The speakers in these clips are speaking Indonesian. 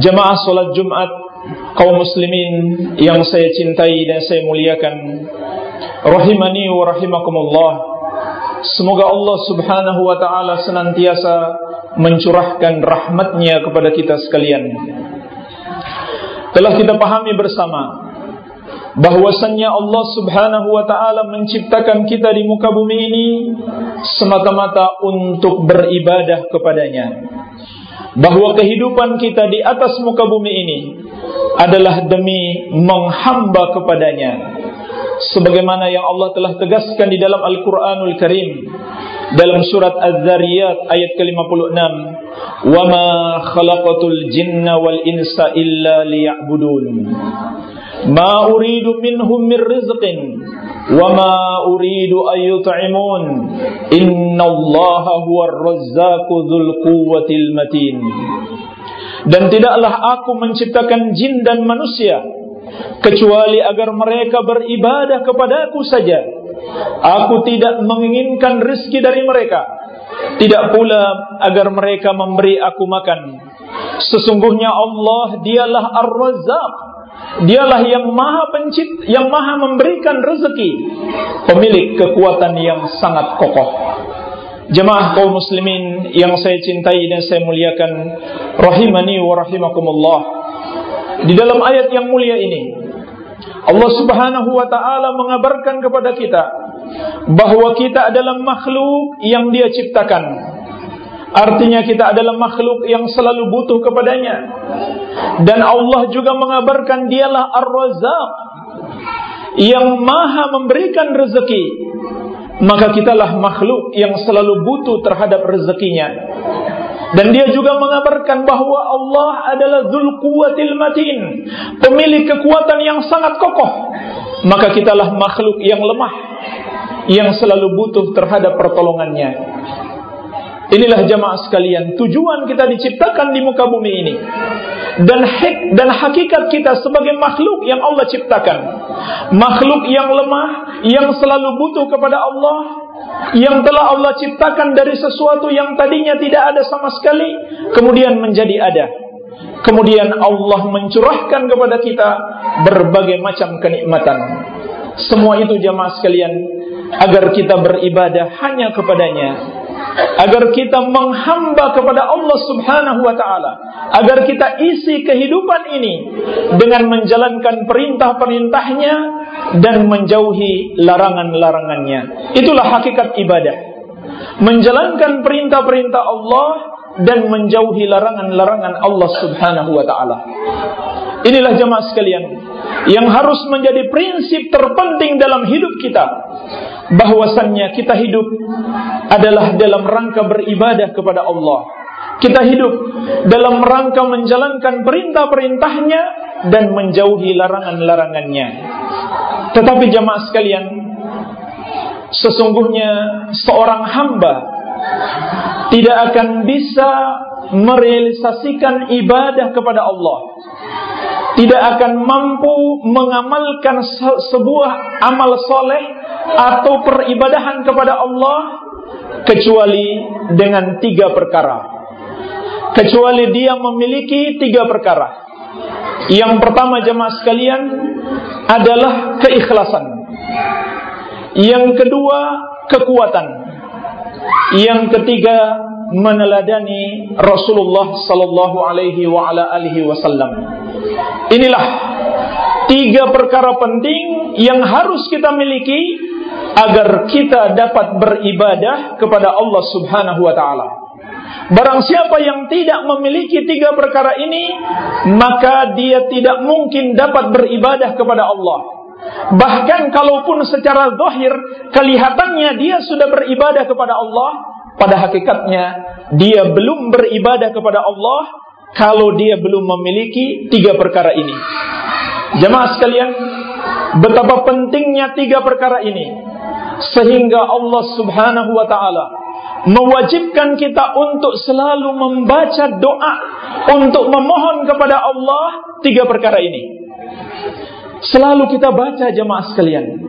Jemaah salat Jumat kaum muslimin yang saya cintai dan saya muliakan rahimani wa rahimakumullah. Semoga Allah Subhanahu wa taala senantiasa mencurahkan rahmatnya kepada kita sekalian. Telah kita pahami bersama bahwasannya Allah Subhanahu wa taala menciptakan kita di muka bumi ini semata-mata untuk beribadah kepadanya bahwa kehidupan kita di atas muka bumi ini adalah demi menghamba kepadanya. Sebagaimana yang Allah telah tegaskan di dalam Al-Qur'anul Karim dalam surat Az-Zariyat ayat ke-56 wa ma khalaqatul jinna wal insa illa liya'budun. Ma uridu minhum min rizqin وما أريد أن يطعمون إن الله هو الرزاق ذو القوة المتين dan tidaklah aku menciptakan jin dan manusia kecuali agar mereka beribadah kepadaku saja aku tidak menginginkan rezeki dari mereka tidak pula agar mereka memberi aku makan sesungguhnya Allah dialah Ar-Razzaq Dialah yang maha pencipt, yang maha memberikan rezeki, pemilik kekuatan yang sangat kokoh. Jemaah kaum muslimin yang saya cintai dan saya muliakan, rahimani wa rahimakumullah. Di dalam ayat yang mulia ini, Allah Subhanahu wa taala mengabarkan kepada kita bahwa kita adalah makhluk yang Dia ciptakan. Artinya kita adalah makhluk yang selalu butuh kepadanya. Dan Allah juga mengabarkan dialah Ar-Razzaq yang maha memberikan rezeki. Maka kitalah makhluk yang selalu butuh terhadap rezekinya. Dan dia juga mengabarkan bahwa Allah adalah Dzul Quwwatil Matin, pemilik kekuatan yang sangat kokoh. Maka kitalah makhluk yang lemah yang selalu butuh terhadap pertolongannya. Inilah jamaah sekalian tujuan kita diciptakan di muka bumi ini. Dan hak dan hakikat kita sebagai makhluk yang Allah ciptakan. Makhluk yang lemah yang selalu butuh kepada Allah yang telah Allah ciptakan dari sesuatu yang tadinya tidak ada sama sekali kemudian menjadi ada. Kemudian Allah mencurahkan kepada kita berbagai macam kenikmatan. Semua itu jamaah sekalian agar kita beribadah hanya kepadanya agar kita menghamba kepada Allah Subhanahu wa taala, agar kita isi kehidupan ini dengan menjalankan perintah-perintahnya dan menjauhi larangan-larangannya. Itulah hakikat ibadah. Menjalankan perintah-perintah Allah dan menjauhi larangan-larangan Allah Subhanahu wa taala. Inilah jemaah sekalian yang harus menjadi prinsip terpenting dalam hidup kita bahwasannya kita hidup adalah dalam rangka beribadah kepada Allah. Kita hidup dalam rangka menjalankan perintah-perintahnya dan menjauhi larangan-larangannya. Tetapi jamaah sekalian, sesungguhnya seorang hamba tidak akan bisa merealisasikan ibadah kepada Allah tidak akan mampu mengamalkan sebuah amal soleh atau peribadahan kepada Allah kecuali dengan tiga perkara. Kecuali dia memiliki tiga perkara. Yang pertama jemaah sekalian adalah keikhlasan. Yang kedua kekuatan. Yang ketiga meneladani Rasulullah sallallahu alaihi wa ala alihi wasallam. Inilah tiga perkara penting yang harus kita miliki agar kita dapat beribadah kepada Allah Subhanahu wa taala. Barang siapa yang tidak memiliki tiga perkara ini, maka dia tidak mungkin dapat beribadah kepada Allah. Bahkan kalaupun secara zahir kelihatannya dia sudah beribadah kepada Allah, pada hakikatnya dia belum beribadah kepada Allah kalau dia belum memiliki tiga perkara ini. Jemaah sekalian, betapa pentingnya tiga perkara ini sehingga Allah Subhanahu wa taala mewajibkan kita untuk selalu membaca doa untuk memohon kepada Allah tiga perkara ini. Selalu kita baca jemaah sekalian,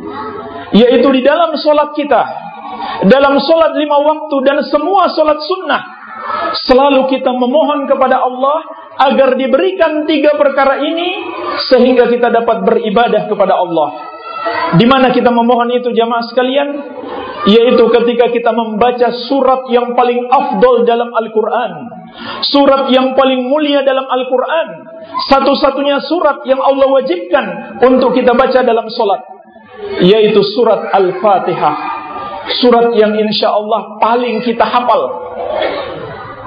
yaitu di dalam solat kita, dalam solat lima waktu dan semua solat sunnah, selalu kita memohon kepada Allah agar diberikan tiga perkara ini sehingga kita dapat beribadah kepada Allah. Di mana kita memohon itu jamaah sekalian? Yaitu ketika kita membaca surat yang paling afdol dalam Al-Quran. Surat yang paling mulia dalam Al-Quran. Satu-satunya surat yang Allah wajibkan untuk kita baca dalam solat. Yaitu surat Al-Fatihah. Surat yang insya Allah paling kita hafal.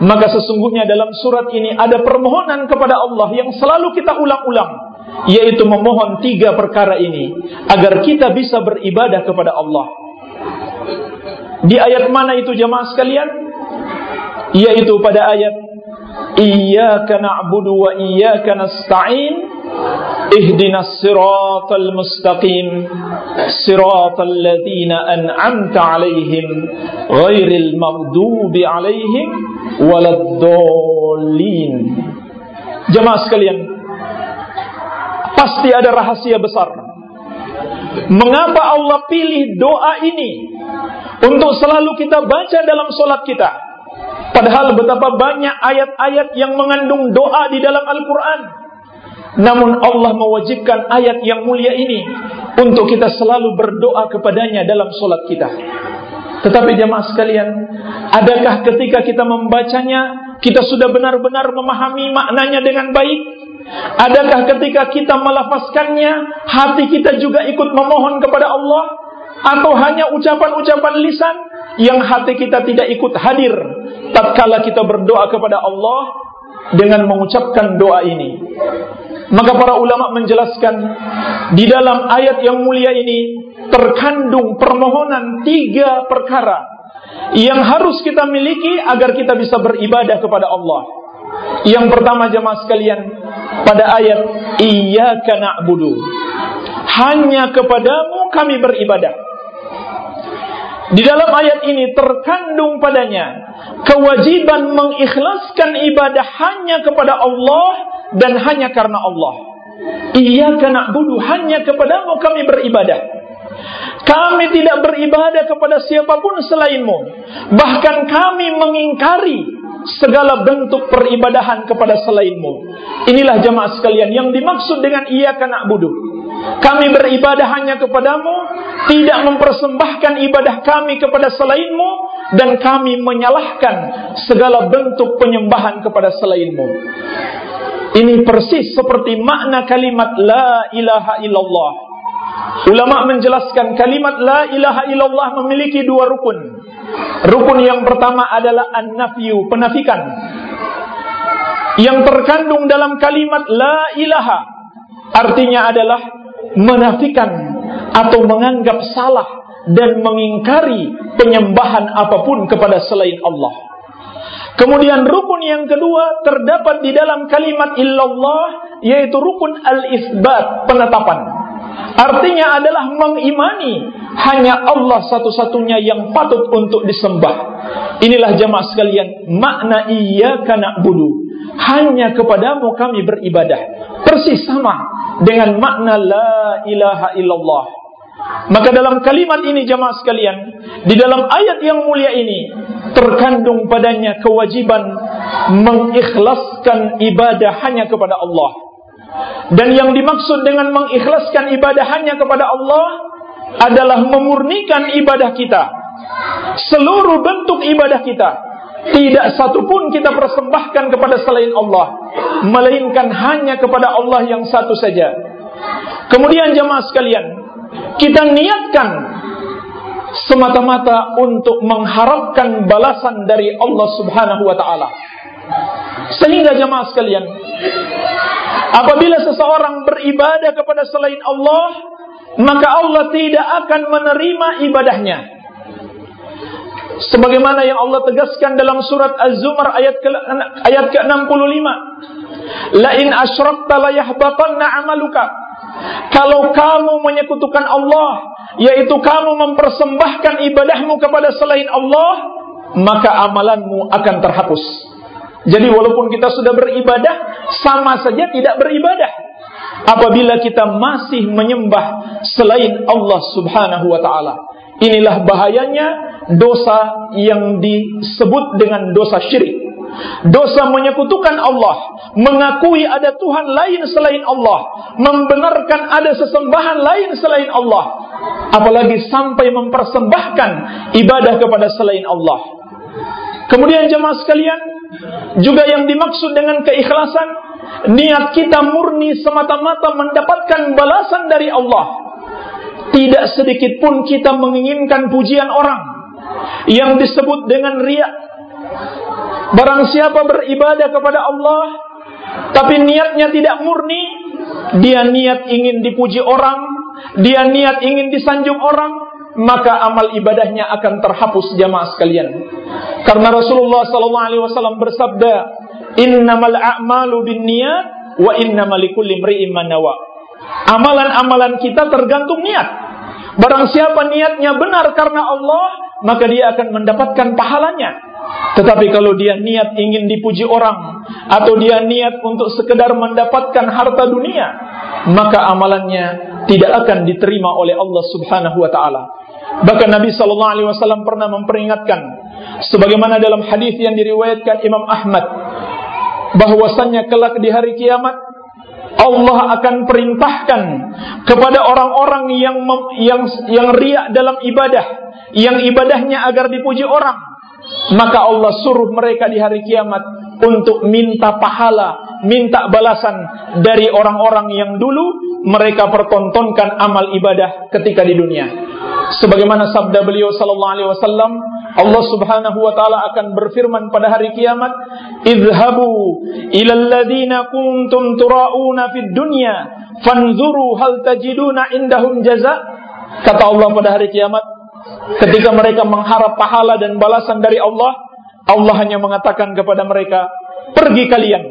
Maka sesungguhnya dalam surat ini ada permohonan kepada Allah yang selalu kita ulang-ulang yaitu memohon tiga perkara ini agar kita bisa beribadah kepada Allah. Di ayat mana itu jemaah sekalian? Yaitu pada ayat Iyyaka na'budu wa iyyaka nasta'in Ihdinas siratal mustaqim Siratal ladhina an'amta alaihim Ghairil maghdubi alaihim Waladdallin Jemaah sekalian Pasti ada rahasia besar. Mengapa Allah pilih doa ini untuk selalu kita baca dalam solat kita? Padahal betapa banyak ayat-ayat yang mengandung doa di dalam Al-Quran. Namun Allah mewajibkan ayat yang mulia ini untuk kita selalu berdoa kepadanya dalam solat kita. Tetapi jemaah sekalian, adakah ketika kita membacanya, kita sudah benar-benar memahami maknanya dengan baik? Adakah ketika kita melafazkannya, hati kita juga ikut memohon kepada Allah? Atau hanya ucapan-ucapan lisan yang hati kita tidak ikut hadir tatkala kita berdoa kepada Allah dengan mengucapkan doa ini. Maka para ulama menjelaskan di dalam ayat yang mulia ini terkandung permohonan tiga perkara yang harus kita miliki agar kita bisa beribadah kepada Allah. Yang pertama jemaah sekalian pada ayat iyyaka na'budu. Hanya kepadamu kami beribadah. Di dalam ayat ini terkandung padanya kewajiban mengikhlaskan ibadah hanya kepada Allah dan hanya karena Allah. Iyyaka na'budu hanya kepadamu kami beribadah. Kami tidak beribadah kepada siapa pun selainmu. Bahkan kami mengingkari segala bentuk peribadahan kepada selainmu. Inilah jemaah sekalian yang dimaksud dengan ia kena budu. Kami beribadah hanya kepadamu, tidak mempersembahkan ibadah kami kepada selainmu, dan kami menyalahkan segala bentuk penyembahan kepada selainmu. Ini persis seperti makna kalimat La ilaha illallah. Ulama menjelaskan kalimat La ilaha illallah memiliki dua rukun. Rukun yang pertama adalah an-nafyu, penafikan. Yang terkandung dalam kalimat la ilaha artinya adalah menafikan atau menganggap salah dan mengingkari penyembahan apa pun kepada selain Allah. Kemudian rukun yang kedua terdapat di dalam kalimat illallah yaitu rukun al-isbat, penetapan. Artinya adalah mengimani hanya Allah satu-satunya yang patut untuk disembah. Inilah jemaah sekalian makna iya karena bulu. Hanya kepadamu kami beribadah. persis sama dengan makna la ilaha illallah. Maka dalam kalimat ini jemaah sekalian, di dalam ayat yang mulia ini terkandung padanya kewajiban mengikhlaskan ibadah hanya kepada Allah. Dan yang dimaksud dengan mengikhlaskan ibadah hanya kepada Allah adalah memurnikan ibadah kita. Seluruh bentuk ibadah kita tidak satu pun kita persembahkan kepada selain Allah, melainkan hanya kepada Allah yang satu saja. Kemudian jemaah sekalian, kita niatkan semata-mata untuk mengharapkan balasan dari Allah Subhanahu wa taala. Sehingga jemaah sekalian, apabila seseorang beribadah kepada selain Allah, maka Allah tidak akan menerima ibadahnya. Sebagaimana yang Allah tegaskan dalam surat Az-Zumar ayat ke ayat ke-65. La in asyrakta la yahbatanna 'amaluka. Kalau kamu menyekutukan Allah, yaitu kamu mempersembahkan ibadahmu kepada selain Allah, maka amalanmu akan terhapus. Jadi walaupun kita sudah beribadah, sama saja tidak beribadah. Apabila kita masih menyembah selain Allah subhanahu wa ta'ala. Inilah bahayanya dosa yang disebut dengan dosa syirik. Dosa menyekutukan Allah, mengakui ada Tuhan lain selain Allah, membenarkan ada sesembahan lain selain Allah, apalagi sampai mempersembahkan ibadah kepada selain Allah. Kemudian jemaah sekalian, juga yang dimaksud dengan keikhlasan, niat kita murni semata-mata mendapatkan balasan dari Allah. Tidak sedikit pun kita menginginkan pujian orang yang disebut dengan riak Barang siapa beribadah kepada Allah tapi niatnya tidak murni, dia niat ingin dipuji orang, dia niat ingin disanjung orang, maka amal ibadahnya akan terhapus jamaah sekalian. Karena Rasulullah wasallam bersabda, "Innamal a'malu binniyat wa innamal likulli imri'in ma Amalan-amalan kita tergantung niat. Barang siapa niatnya benar karena Allah, maka dia akan mendapatkan pahalanya. Tetapi kalau dia niat ingin dipuji orang atau dia niat untuk sekedar mendapatkan harta dunia, maka amalannya tidak akan diterima oleh Allah Subhanahu wa taala. Bahkan Nabi sallallahu alaihi wasallam pernah memperingatkan sebagaimana dalam hadis yang diriwayatkan Imam Ahmad bahwasannya kelak di hari kiamat Allah akan perintahkan kepada orang-orang yang yang yang riak dalam ibadah, yang ibadahnya agar dipuji orang maka Allah suruh mereka di hari kiamat untuk minta pahala, minta balasan dari orang-orang yang dulu mereka pertontonkan amal ibadah ketika di dunia. Sebagaimana sabda beliau sallallahu alaihi wasallam, Allah Subhanahu wa taala akan berfirman pada hari kiamat, "Idhabu ila alladziina kuntum turauna fid dunya, fanzuru hal tajiduna indahum jaza." Kata Allah pada hari kiamat, Ketika mereka mengharap pahala dan balasan dari Allah, Allah hanya mengatakan kepada mereka, "Pergi kalian,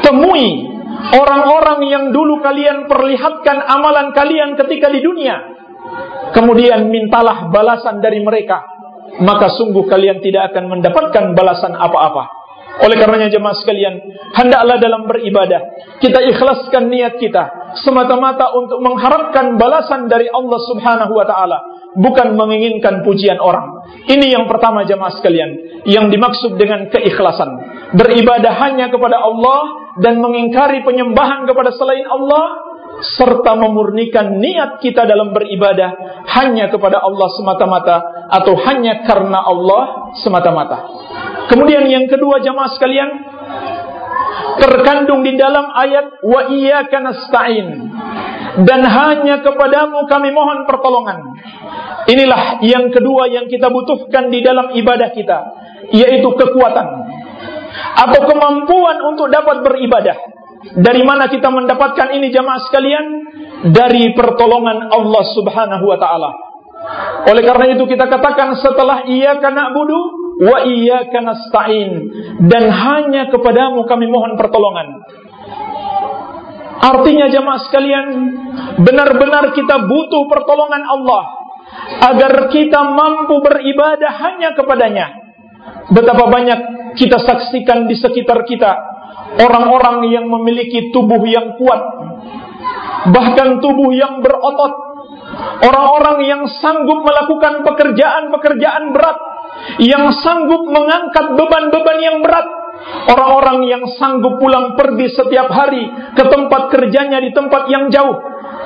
temui orang-orang yang dulu kalian perlihatkan amalan kalian ketika di dunia. Kemudian mintalah balasan dari mereka, maka sungguh kalian tidak akan mendapatkan balasan apa-apa." Oleh karenanya jemaah sekalian, hendaklah dalam beribadah kita ikhlaskan niat kita semata-mata untuk mengharapkan balasan dari Allah Subhanahu wa taala bukan menginginkan pujian orang. Ini yang pertama jemaah sekalian, yang dimaksud dengan keikhlasan. Beribadah hanya kepada Allah dan mengingkari penyembahan kepada selain Allah serta memurnikan niat kita dalam beribadah hanya kepada Allah semata-mata atau hanya karena Allah semata-mata. Kemudian yang kedua jemaah sekalian, terkandung di dalam ayat wa iyyaka nasta'in dan hanya kepadamu kami mohon pertolongan. Inilah yang kedua yang kita butuhkan di dalam ibadah kita, yaitu kekuatan atau kemampuan untuk dapat beribadah. Dari mana kita mendapatkan ini jamaah sekalian? Dari pertolongan Allah Subhanahu wa taala. Oleh karena itu kita katakan setelah ia kena budu wa iyyaka nasta'in dan hanya kepadamu kami mohon pertolongan. Artinya jemaah sekalian, benar-benar kita butuh pertolongan Allah agar kita mampu beribadah hanya kepadanya. Betapa banyak kita saksikan di sekitar kita orang-orang yang memiliki tubuh yang kuat, bahkan tubuh yang berotot, orang-orang yang sanggup melakukan pekerjaan-pekerjaan berat, yang sanggup mengangkat beban-beban yang berat, orang-orang yang sanggup pulang pergi setiap hari ke tempat kerjanya di tempat yang jauh.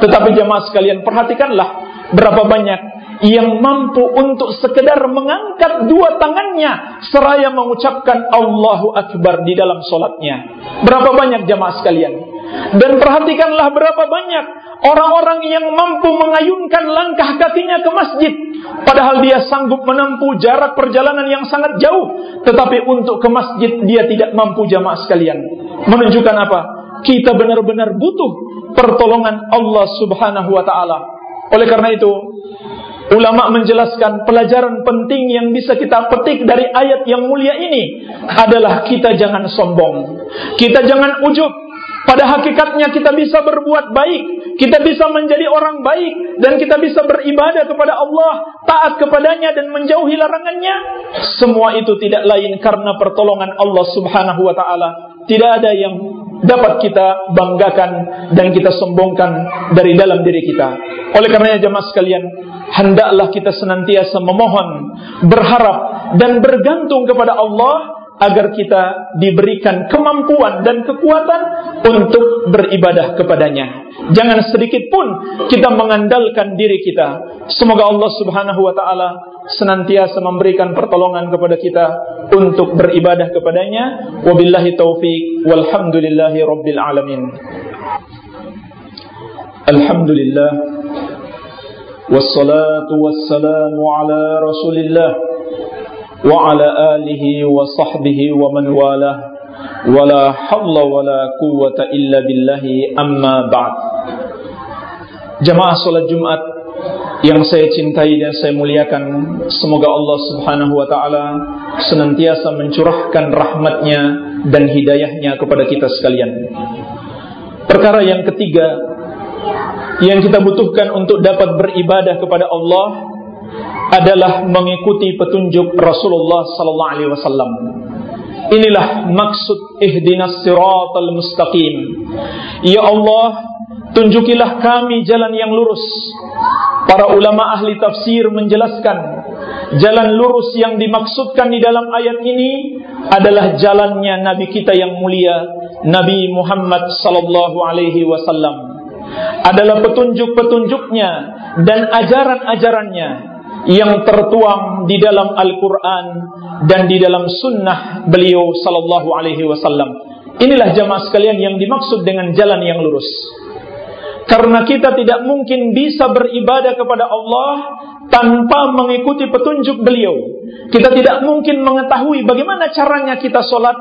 Tetapi jemaah sekalian, perhatikanlah berapa banyak yang mampu untuk sekedar mengangkat dua tangannya seraya mengucapkan Allahu Akbar di dalam solatnya. Berapa banyak jamaah sekalian? Dan perhatikanlah berapa banyak orang-orang yang mampu mengayunkan langkah kakinya ke masjid. Padahal dia sanggup menempuh jarak perjalanan yang sangat jauh. Tetapi untuk ke masjid dia tidak mampu jamaah sekalian. Menunjukkan apa? Kita benar-benar butuh pertolongan Allah subhanahu wa ta'ala. Oleh karena itu, Ulama menjelaskan pelajaran penting yang bisa kita petik dari ayat yang mulia ini adalah kita jangan sombong. Kita jangan ujub. Pada hakikatnya kita bisa berbuat baik, kita bisa menjadi orang baik dan kita bisa beribadah kepada Allah, taat kepadanya dan menjauhi larangannya. Semua itu tidak lain karena pertolongan Allah Subhanahu wa taala. Tidak ada yang dapat kita banggakan dan kita sombongkan dari dalam diri kita. Oleh karenanya jemaah sekalian, hendaklah kita senantiasa memohon, berharap dan bergantung kepada Allah agar kita diberikan kemampuan dan kekuatan untuk beribadah kepadanya. Jangan sedikit pun kita mengandalkan diri kita. Semoga Allah Subhanahu wa taala senantiasa memberikan pertolongan kepada kita untuk beribadah kepadanya. Wabillahi taufik walhamdulillahi rabbil alamin. Alhamdulillah wassalatu wassalamu ala Rasulillah وعلى آله وصحبه ومن والاه ولا حول ولا قوة إلا بالله أما بعد Jamaah salat Jumat yang saya cintai dan saya muliakan Semoga Allah subhanahu wa ta'ala Senantiasa mencurahkan rahmatnya dan hidayahnya kepada kita sekalian Perkara yang ketiga Yang kita butuhkan untuk dapat beribadah kepada Allah adalah mengikuti petunjuk Rasulullah sallallahu alaihi wasallam. Inilah maksud ihdinas siratal mustaqim. Ya Allah, tunjukilah kami jalan yang lurus. Para ulama ahli tafsir menjelaskan jalan lurus yang dimaksudkan di dalam ayat ini adalah jalannya nabi kita yang mulia, Nabi Muhammad sallallahu alaihi wasallam. Adalah petunjuk-petunjuknya dan ajaran-ajarannya yang tertuang di dalam Al-Quran dan di dalam sunnah beliau sallallahu alaihi wasallam. Inilah jamaah sekalian yang dimaksud dengan jalan yang lurus. Karena kita tidak mungkin bisa beribadah kepada Allah tanpa mengikuti petunjuk beliau. Kita tidak mungkin mengetahui bagaimana caranya kita sholat,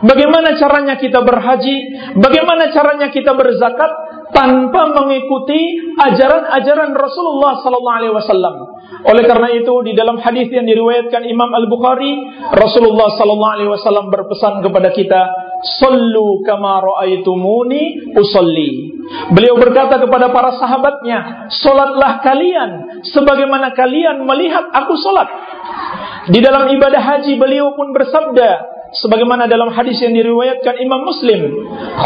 bagaimana caranya kita berhaji, bagaimana caranya kita berzakat tanpa mengikuti ajaran-ajaran Rasulullah sallallahu alaihi wasallam. Oleh karena itu di dalam hadis yang diriwayatkan Imam Al Bukhari, Rasulullah Sallallahu Alaihi Wasallam berpesan kepada kita, "Sallu kama raaitumuni usolli." Beliau berkata kepada para sahabatnya, "Solatlah kalian sebagaimana kalian melihat aku solat." Di dalam ibadah haji beliau pun bersabda, sebagaimana dalam hadis yang diriwayatkan Imam Muslim,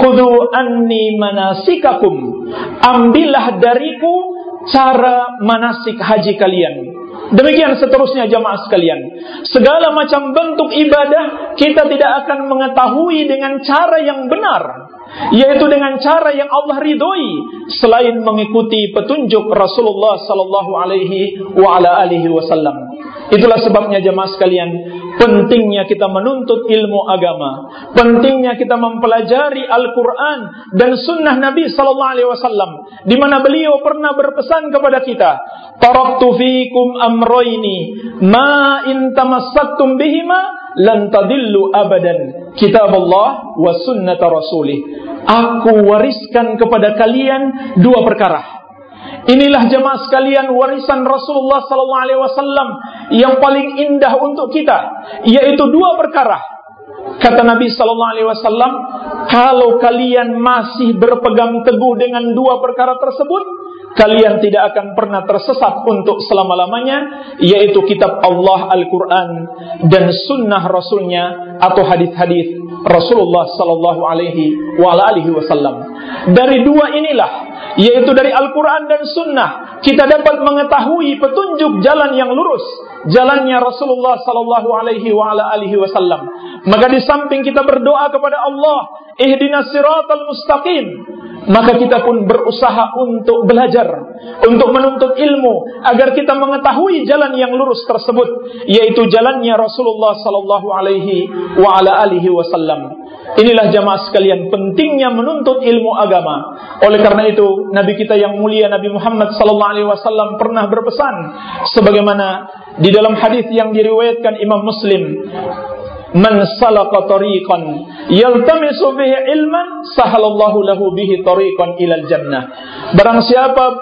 "Khudhu anni manasikakum." Ambillah dariku cara manasik haji kalian. Demikian seterusnya jamaah sekalian. Segala macam bentuk ibadah kita tidak akan mengetahui dengan cara yang benar, yaitu dengan cara yang Allah ridhoi selain mengikuti petunjuk Rasulullah sallallahu alaihi wasallam. Itulah sebabnya jemaah sekalian, pentingnya kita menuntut ilmu agama, pentingnya kita mempelajari Al-Qur'an dan sunnah Nabi sallallahu alaihi wasallam di mana beliau pernah berpesan kepada kita, "Taraktu fikum amrayni ma in tamassaktum bihima lan tadillu abadan." Kitab Allah wa sunnata rasulih. Aku wariskan kepada kalian dua perkara. Inilah jemaah sekalian warisan Rasulullah wasallam yang paling indah untuk kita, yaitu dua perkara. Kata Nabi wasallam, kalau kalian masih berpegang teguh dengan dua perkara tersebut, kalian tidak akan pernah tersesat untuk selama-lamanya, yaitu kitab Allah Al-Quran dan sunnah Rasulnya atau hadis-hadis Rasulullah wasallam. Dari dua inilah yaitu dari Al-Qur'an dan Sunnah kita dapat mengetahui petunjuk jalan yang lurus, jalannya Rasulullah sallallahu alaihi wasallam. Maka di samping kita berdoa kepada Allah, ihdinas siratal mustaqim, maka kita pun berusaha untuk belajar, untuk menuntut ilmu agar kita mengetahui jalan yang lurus tersebut, yaitu jalannya Rasulullah sallallahu alaihi wasallam. Inilah jamaah sekalian pentingnya menuntut ilmu agama. Oleh karena itu, Nabi kita yang mulia Nabi Muhammad sallallahu alaihi wasallam pernah berpesan sebagaimana di dalam hadis yang diriwayatkan Imam Muslim Man salaka tariqan yaltamisu bihi ilman sahalallahu lahu bihi tariqan ilal jannah. Barang siapa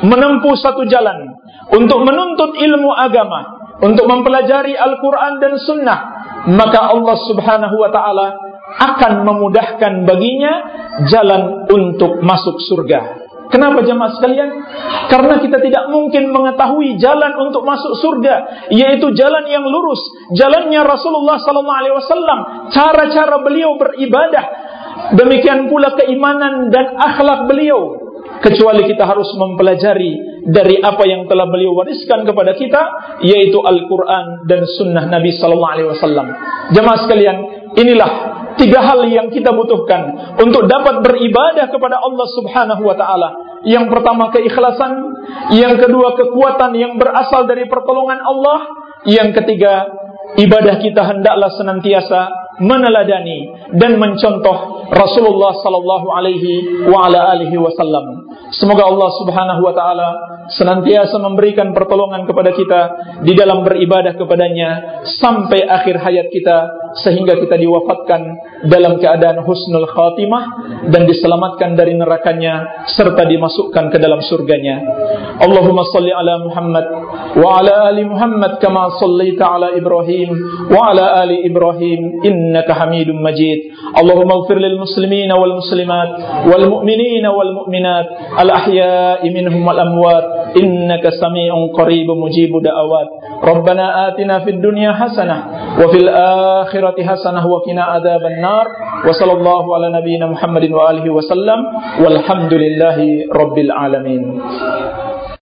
menempuh satu jalan untuk menuntut ilmu agama, untuk mempelajari Al-Qur'an dan sunnah, maka Allah Subhanahu wa taala akan memudahkan baginya jalan untuk masuk surga. Kenapa jemaah sekalian? Karena kita tidak mungkin mengetahui jalan untuk masuk surga, yaitu jalan yang lurus, jalannya Rasulullah wasallam, cara-cara beliau beribadah, demikian pula keimanan dan akhlak beliau. Kecuali kita harus mempelajari dari apa yang telah beliau wariskan kepada kita, yaitu Al-Quran dan Sunnah Nabi Sallallahu Alaihi Wasallam. Jemaah sekalian, inilah tiga hal yang kita butuhkan untuk dapat beribadah kepada Allah Subhanahu wa taala. Yang pertama keikhlasan, yang kedua kekuatan yang berasal dari pertolongan Allah, yang ketiga ibadah kita hendaklah senantiasa meneladani dan mencontoh Rasulullah sallallahu alaihi wa ala alihi wasallam. Semoga Allah Subhanahu wa taala senantiasa memberikan pertolongan kepada kita di dalam beribadah kepadanya sampai akhir hayat kita sehingga kita diwafatkan dalam keadaan husnul khatimah dan diselamatkan dari nerakanya serta dimasukkan ke dalam surganya. Allahumma salli ala Muhammad wa ala ali Muhammad kama sallaita ala Ibrahim wa ala ali Ibrahim إنك حميد مجيد. اللهم اغفر للمسلمين والمسلمات والمؤمنين والمؤمنات الأحياء منهم والأموات. إنك سميع قريب مجيب دعوات. ربنا آتنا في الدنيا حسنة وفي الآخرة حسنة وقنا عذاب النار. وصلى الله على نبينا محمد وآله وسلم. والحمد لله رب العالمين.